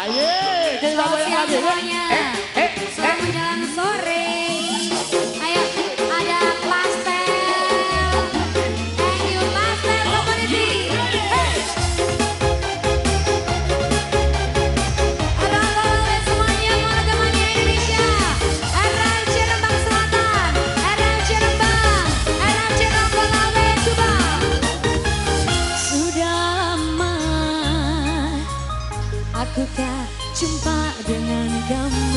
Aye, kita boleh maju. Eh, eh. come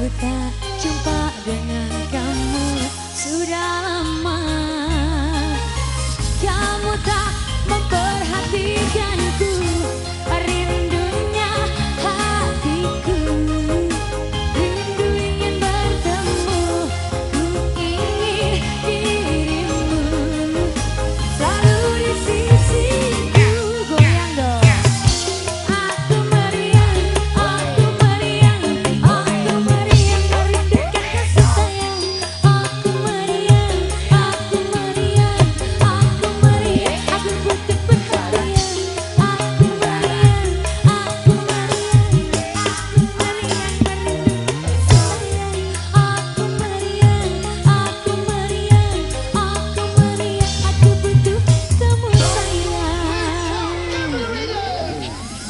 ku tak jumpa dengan kamu. Sudah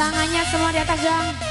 Tangannya semua di atas dong.